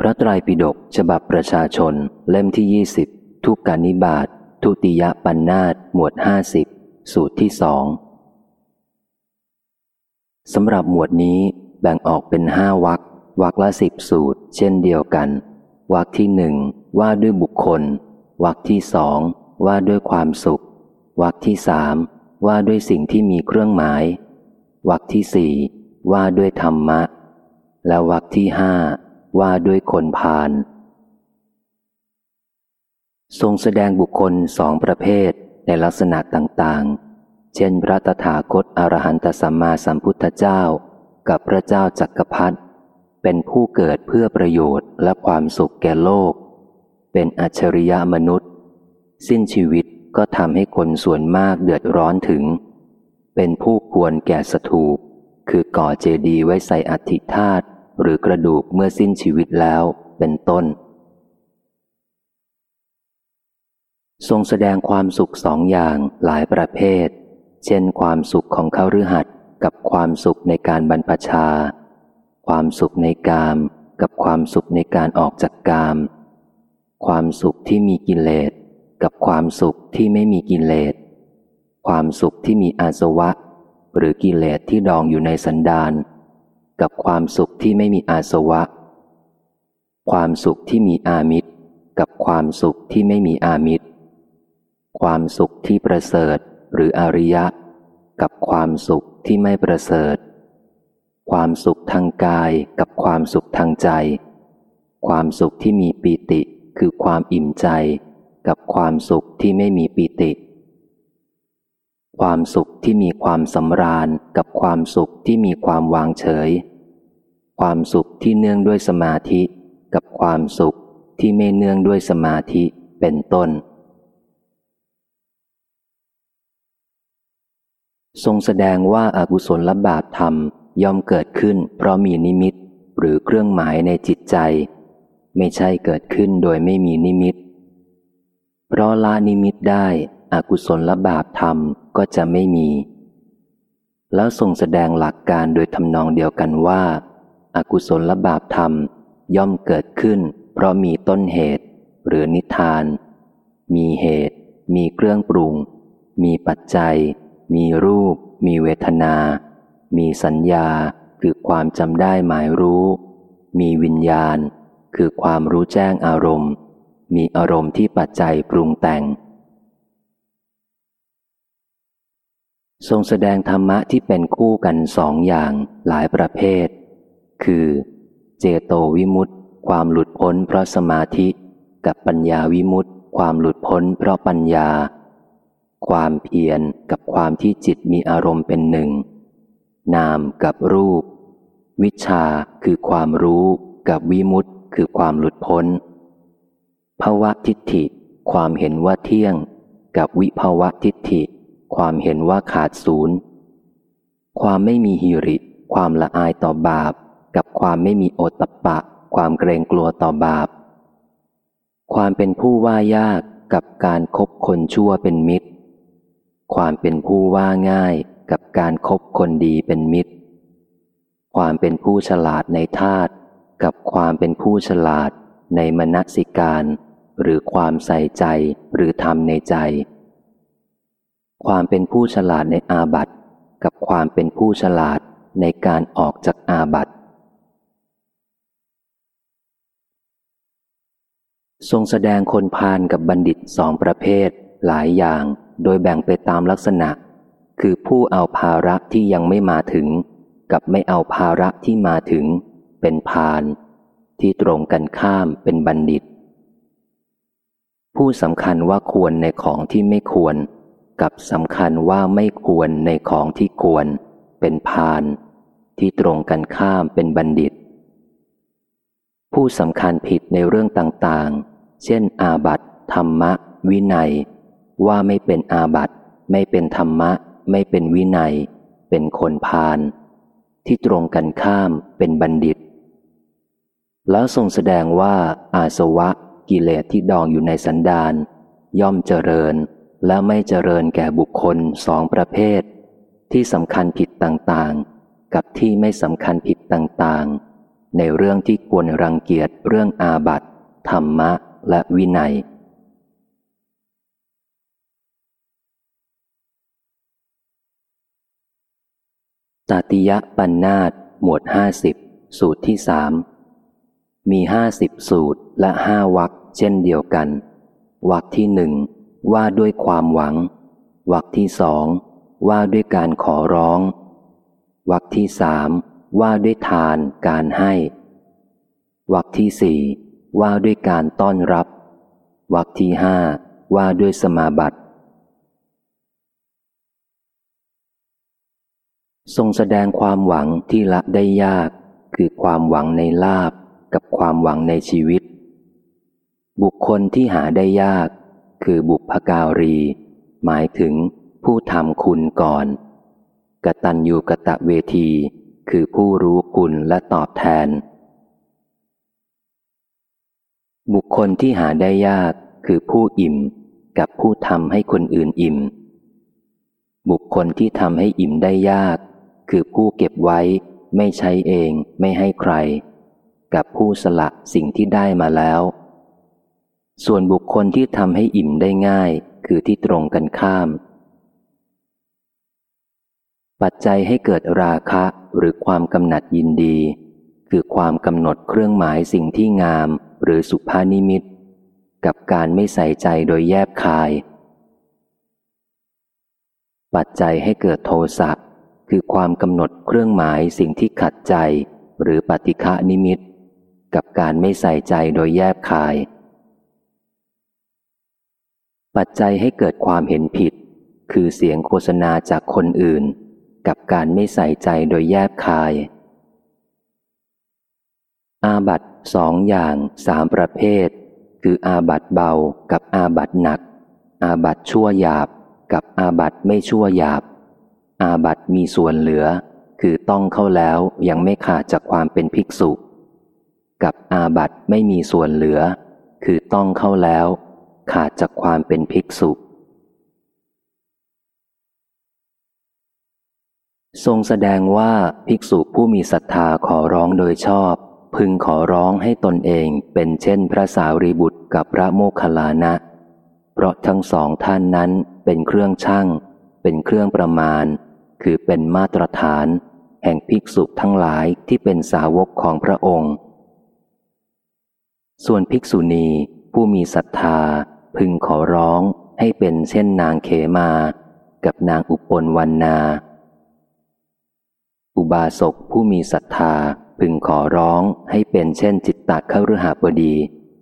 พระไตรปิฎกฉบับประชาชนเล่มที่ยี่สิบทุกการนิบาตทุติยปัญนาตหมวดห้าสิบสูตรที่สองสำหรับหมวดนี้แบ่งออกเป็นห้าวักวักละสิบสูตร เช่นเดียวกัน วักที่หนึ่งว่าด้วยบุคคล วักที่สองว่าด้วยความสุข วักที่สามว่าด้วยสิ่งที่มีเครื่องหมาย วักที่สี่ว่าด้วยธรรมะ และวักที่ห้า ว่าด้วยคนพาลทรงแสดงบุคคลสองประเภทในลักษณะต่างๆ เช่น พระตถาคตอรหันตสัมมาสัมพุทธเจ้า กับพระเจ้าจักรพรรดิเป็นผู้เกิดเพื่อประโยชน์และความสุขแก่โลก เป็นอัจฉริยะมนุษย์ สิ้นชีวิตก็ทำให้คนส่วนมากเดือดร้อนถึง เป็นผู้ควรแก่สถูปคือก่อเจดีย์ไว้ใส่อัฐิธาตุ หรือกระดูกเมื่อสิ้นชีวิตแล้วเป็นต้น ทรงแสดงความสุขสองอย่างหลายประเภท เช่นความสุขของเขาฤหัสกับความสุขในการบรรพชา ความสุขในกามกับความสุขในการออกจากกาม ความสุขที่มีกิเลสกับความสุขที่ไม่มีกิเลส ความสุขที่มีอาสวะ หรือกิเลสที่ดองอยู่ในสันดาน กับความสุขที่ไม่มีอาสวะ ความสุขที่มีอามิตร กับความสุขที่ไม่มีอามิตร ความสุขที่ประเสริฐหรืออริยะ กับความสุขที่ไม่ประเสริฐ ความสุขทางกายกับความสุขทางใจ ความสุขที่มีปีติคือความอิ่มใจ กับความสุขที่ไม่มีปีติ ความสุขที่มีความสำราญกับความสุขที่มีความวางเฉย ความสุขที่เนื่องด้วยสมาธิ กับความสุขที่ไม่เนื่องด้วยสมาธิเป็นต้น ทรงแสดงว่าอากุศลบาปธรรมย่อมเกิดขึ้น เพราะมีนิมิตหรือเครื่องหมายในจิตใจ ไม่ใช่เกิดขึ้นโดยไม่มีนิมิต เพราะละนิมิตได้ อกุศลละบาปธรรมก็จะไม่มี แล้วทรงแสดงหลักการโดยทำนองเดียวกันว่าอกุศลละบาปธรรมย่อมเกิดขึ้น เพราะมีต้นเหตุ หรือนิทาน มีเหตุ มีเครื่องปรุง มีปัจจัย มีรูป มีเวทนา มีสัญญาคือความจำได้หมายรู้ มีวิญญาณ คือความรู้แจ้งอารมณ์ มีอารมณ์ที่ปัจจัยปรุงแต่ง ทรงแสดงธรรมะที่เป็นคู่กันสองอย่างหลายประเภท คือ เจโตวิมุตต์ความหลุดพ้นเพราะสมาธิ กับปัญญาวิมุตต์ความหลุดพ้นเพราะปัญญา ความเพียรกับความที่จิตมีอารมณ์เป็นหนึ่ง นามกับรูป วิชาคือความรู้กับวิมุตต์คือความหลุดพ้นภาวะทิฏฐิ ความเห็นว่าเที่ยง กับวิภาวะทิฏฐิ ความเห็นว่าขาดศูนย์ ความไม่มีหิริ ความละอายต่อบาป กับความไม่มีโอตปะ ความเกรงกลัวต่อบาป ความเป็นผู้ว่ายากกับการครบคนชั่วเป็นมิตร ความเป็นผู้ว่าง่ายกับการครบคนดีเป็นมิตร ความเป็นผู้ฉลาดในธาตุกับความเป็นผู้ฉลาดในมณสิการ หรือความใส่ใจหรือทำในใจ ความเป็นผู้ฉลาดในอาบัติกับความเป็นผู้ฉลาดในการออกจากอาบัติทรงแสดงคนพาลกับบัณฑิตสองประเภท หลายอย่างโดยแบ่งไปตามลักษณะ คือผู้เอาภาระที่ยังไม่มาถึง กับไม่เอาภาระที่มาถึง เป็นพาลที่ตรงกันข้ามเป็นบัณฑิต ผู้สำคัญว่าควรในของที่ไม่ควร กับสำคัญว่าไม่ควรในของที่ควร เป็นพาลที่ตรงกันข้ามเป็นบัณฑิต ผู้สำคัญผิดในเรื่องต่างเช่น อาบัตธรรมะ วินัย ว่าไม่เป็นอาบัตไม่เป็นธรรมะ ไม่เป็นวินัย เป็นคนพาลที่ตรงกันข้ามเป็นบัณฑิต แล้วทรงแสดงว่าอาสวะกิเลสที่ดองอยู่ในสันดานย่อมเจริญ และไม่เจริญแก่บุคคลสองประเภท ที่สำคัญผิดต่างๆ กับที่ไม่สำคัญผิดต่างๆ ในเรื่องที่ควรรังเกียจเรื่องอาบัตธรรมะและวินัยตาติยะปัญนาตหมวดห้าสิบสูตรที่สามมีห้าสิบสูตรและห้าวักเช่นเดียวกัน วักที่หนึ่ง ว่าด้วยความหวัง วักที่สองว่าด้วยการขอร้อง วักที่สามว่าด้วยทานการให้ วักที่สี่ว่าด้วยการต้อนรับ วักที่ห้าว่าด้วยสมาบัติ ทรงแสดงความหวังที่ละได้ยาก คือความหวังในลาบกับความหวังในชีวิต บุคคลที่หาได้ยาก คือบุพการี หมายถึงผู้ทำคุณก่อน กตัญญูกะตะเวที คือผู้รู้คุณและตอบแทน บุคคลที่หาได้ยากคือผู้อิ่มกับผู้ทำให้คนอื่นอิ่ม บุคคลที่ทำให้อิ่มได้ยาก คือผู้เก็บไว้ไม่ใช้เองไม่ให้ใคร กับผู้สละสิ่งที่ได้มาแล้ว ส่วนบุคคลที่ทำให้อิ่มได้ง่าย คือที่ตรงกันข้าม ปัจจัยให้เกิดราคะหรือความกำหนัดยินดี คือความกำหนดเครื่องหมายสิ่งที่งามหรือสุภานิมิต กับการไม่ใส่ใจโดยแยบคาย ปัจจัยให้เกิดโทสะคือความกำหนดเครื่องหมายสิ่งที่ขัดใจ หรือปฏิฆะนิมิต กับการไม่ใส่ใจโดยแยบคาย ปัจจัยให้เกิดความเห็นผิด คือเสียงโฆษณาจากคนอื่น กับการไม่ใส่ใจโดยแยบคาย อาบัตสองอย่างสามประเภท คืออาบัตเบากับอาบัตหนัก อาบัตชั่วหยาบ กับอาบัตไม่ชั่วหยาบ อาบัตมีส่วนเหลือ คือต้องเข้าแล้วยังไม่ขาดจากความเป็นภิกษุ กับอาบัตไม่มีส่วนเหลือ คือต้องเข้าแล้ว ขาดจากความเป็นภิกษุ ทรงแสดงว่าภิกษุผู้มีศรัทธาขอร้องโดยชอบ พึงขอร้องให้ตนเองเป็นเช่นพระสาวรีบุตรกับพระโมคคัลลานะ เพราะทั้งสองท่านนั้นเป็นเครื่องช่างเป็นเครื่องประมาณ คือเป็นมาตรฐาน แห่งภิกษุทั้งหลายที่เป็นสาวกของพระองค์ ส่วนภิกษุณีผู้มีศรัทธา พึงขอร้องให้เป็นเช่นนางเขมา กับนางอุปนวันนา อุบาสกผู้มีศรัทธาพึงขอร้องให้เป็นเช่นจิตตะเข้ารหบดี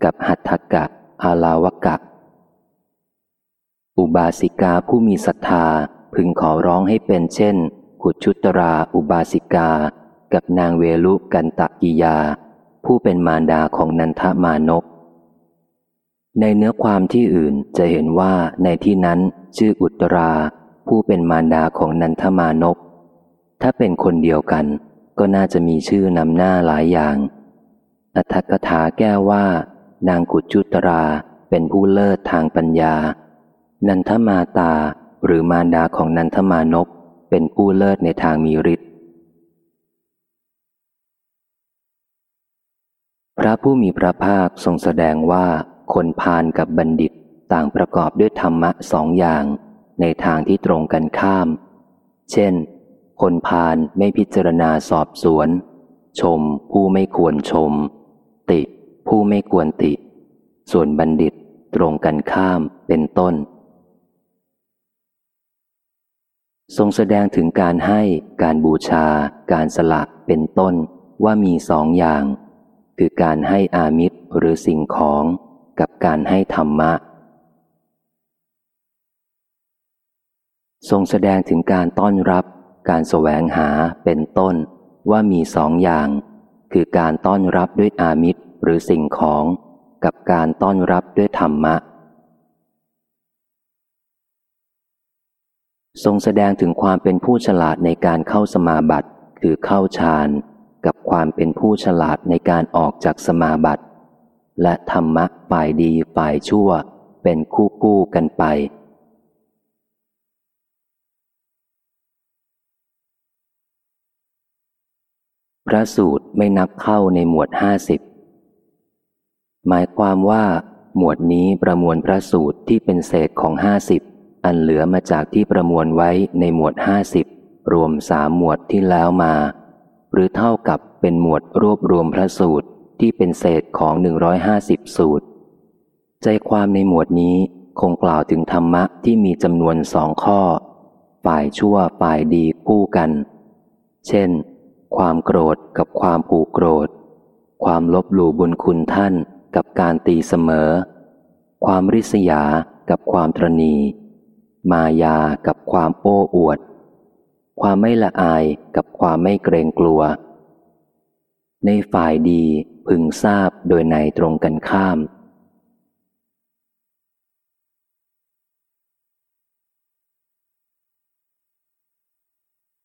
กับหัตถกะอาลาวกะ อุบาสิกาผู้มีศรัทธาพึงขอร้องให้เป็นเช่น กุชุตราอุบาสิกา กับนางเวลุกันตะกิยา ผู้เป็นมารดาของนันทมานพ ในเนื้อความที่อื่นจะเห็นว่าในที่นั้นชื่ออุตรา ผู้เป็นมารดาของนันทมานพถ้าเป็นคนเดียวกัน ก็น่าจะมีชื่อนำหน้าหลายอย่าง อัธกถาแก้ว่า นางกุจุตราเป็นผู้เลิศทางปัญญา นันทมาตาหรือมารดาของนันทมานพเป็นผู้เลิศในทางมีฤทธิ์พระผู้มีพระภาคทรงแสดงว่า คนพาลกับบัณฑิตต่างประกอบด้วยธรรมะสองอย่างในทางที่ตรงกันข้าม เช่น คนพาลไม่พิจารณาสอบสวน ชมผู้ไม่ควรชม ติผู้ไม่ควรติ ส่วนบัณฑิตตรงกันข้ามเป็นต้น ทรงแสดงถึงการให้การบูชา การสละเป็นต้นว่ามีสองอย่าง คือการให้อามิตรหรือสิ่งของ กับการให้ธรรมะ ทรงแสดงถึงการต้อนรับ การแสวงหาเป็นต้นว่ามีสองอย่าง คือการต้อนรับด้วยอามิตรหรือสิ่งของ กับการต้อนรับด้วยธรรมะ ทรงแสดงถึงความเป็นผู้ฉลาดในการเข้าสมาบัติคือเข้าฌานกับความเป็นผู้ฉลาดในการออกจากสมาบัติ และธรรมะฝ่ายดีฝ่ายชั่วเป็นคู่กู้กันไป พระสูตรไม่นับเข้าในหมวดห้าสิบหมายความว่าหมวดนี้ประมวลพระสูตรที่เป็นเศษของห้าสิบอันเหลือมาจากที่ประมวลไว้ในหมวดห้าสิบรวมสามหมวดที่แล้วมา หรือเท่ากับเป็นหมวดรวบรวมพระสูตร ที่เป็นเศษของหนึ่งร้อยห้าสิบสูตร ใจความในหมวดนี้คงกล่าวถึงธรรมะที่มีจำนวนสองข้อ ฝ่ายชั่วฝ่ายดีคู่กัน เช่น ความโกรธกับความผูกโกรธ ความลบหลู่บุญคุณท่านกับการตีเสมอ ความริษยากับความตรณี มายากับความโอ้อวด ความไม่ละอายกับความไม่เกรงกลัว ในฝ่ายดี พึงทราบโดยในตรงกันข้าม